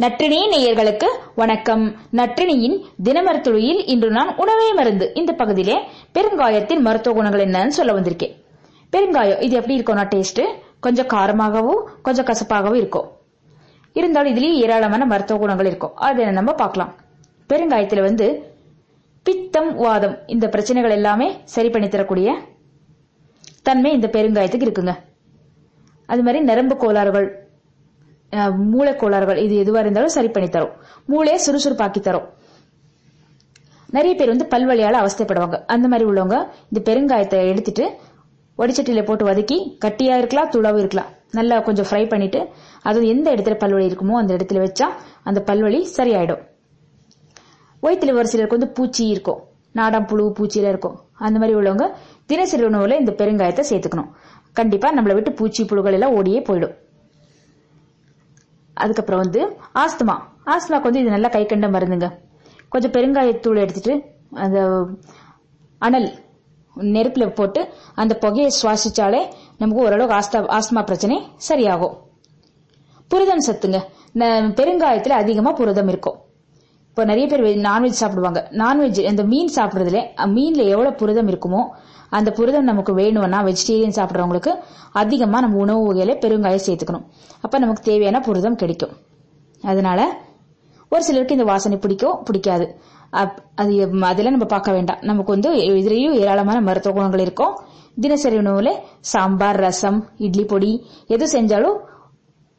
நற்றினி நேயர்களுக்கு வணக்கம். நற்றினியின் தினமருத்துளியில் இன்று நான் உணவே மருந்து. இந்த பகுதியிலே பெருங்காயத்தின் மருத்துவ குணங்கள் என்னன்னு சொல்ல வந்திருக்கேன். பெருங்காயம் இது எப்படி இருக்கும்னா டேஸ்ட் கொஞ்சம் காரமாகவும் கொஞ்சம் கசப்பாகவும் இருக்கும். இருந்தாலும் இதுலயும் ஏராளமான மருத்துவ குணங்கள் இருக்கும். அதை நம்ம பார்க்கலாம். பெருங்காயத்துல வந்து பித்தம் வாதம் இந்த பிரச்சனைகள் எல்லாமே சரி பண்ணி தரக்கூடிய தன்மை இந்த பெருங்காயத்துக்கு இருக்குங்க. அது மாதிரி நரம்பு கோளாறுகள் மூளை கோளாறுகள் இது எதுவா இருந்தாலும் சரி பண்ணி தரும். மூளையை சுறுசுறுப்பாக்கி தரும். நிறைய பேர் வந்து பல்வழியால அவஸ்தைப்படுவாங்க. அந்த மாதிரி உள்ளவங்க இந்த பெருங்காயத்தை எடுத்துட்டு ஒடிச்சட்டியில போட்டு வதக்கி கட்டியா இருக்கலாம் துளாவும் இருக்கலாம். நல்லா கொஞ்சம் ஃப்ரை பண்ணிட்டு அது எந்த இடத்துல பல்வழி இருக்குமோ அந்த இடத்துல வச்சா அந்த பல்வழி சரியாயிடும். வயிற்றுல ஒரு சிலருக்கு வந்து பூச்சி இருக்கும். நாடாம் புழு பூச்சியில இருக்கும். அந்த மாதிரி உள்ளவங்க தினசரி உணவுல இந்த பெருங்காயத்தை சேர்த்துக்கணும். கண்டிப்பா நம்மளை விட்டு பூச்சி புழுகள் எல்லாம் ஓடியே போயிடும். அதுக்கப்புறம் வந்து ஆஸ்துமா. ஆஸ்துமாக்கு வந்து இது நல்லா கை கண்ட மருந்துங்க. கொஞ்சம் பெருங்காயத்தூள் எடுத்துட்டு அந்த அனல் நெருப்புல போட்டு அந்த புகையை சுவாசிச்சாலே நமக்கு ஓரளவுக்கு ஆஸ்தா ஆஸ்துமா பிரச்சனை சரியாகும். புரதம் சத்துங்க. பெருங்காயத்துல அதிகமா புரதம் இருக்கும். இப்போ நிறைய பேர் நான்வெஜ் சாப்பிடுவாங்க. நான்வெஜ் அந்த மீன் சாப்பிடுறதுல மீன்ல எவ்வளவு புரதம் இருக்குமோ அந்த புரதம் நமக்கு வேணும்னா வெஜிடேரியன் சாப்பிட்றவங்களுக்கு அதிகமா நம்ம உணவு வகையில பெருங்காயம் சேர்த்துக்கணும். அப்ப நமக்கு தேவையான புரதம் கிடைக்கும். அதனால ஒரு சிலருக்கு இந்த வாசனை பிடிக்கும் பிடிக்காது. அது அதெல்லாம் நம்ம பார்க்க வேண்டாம். நமக்கு வந்து இதுலயும் ஏராளமான மருத்துவ குணங்கள் இருக்கும். தினசரி உணவுல சாம்பார் ரசம் இட்லி பொடி எது செஞ்சாலும்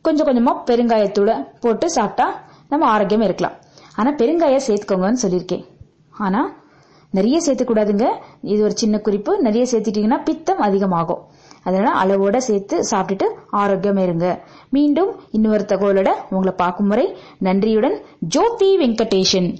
கொஞ்சம் கொஞ்சமா பெருங்காயத்தோட போட்டு சாப்பிட்டா நம்ம ஆரோக்கியமா இருக்கலாம். ஆனா பெருங்காயம் சேர்த்துக்கோங்கன்னு சொல்லியிருக்கேன். ஆனா நிறைய சேர்த்துக்கூடாதுங்க. இது ஒரு சின்ன குறிப்பு. நிறைய சேர்த்துட்டீங்கன்னா பித்தம் அதிகமாகும். அதனால அளவோட சேர்த்து சாப்பிட்டுட்டு ஆரோக்கியமா இருங்க. மீண்டும் இன்னொரு தகவலோட உங்களை பார்க்கும் முறை. நன்றியுடன் ஜோதி வெங்கடேஷன்.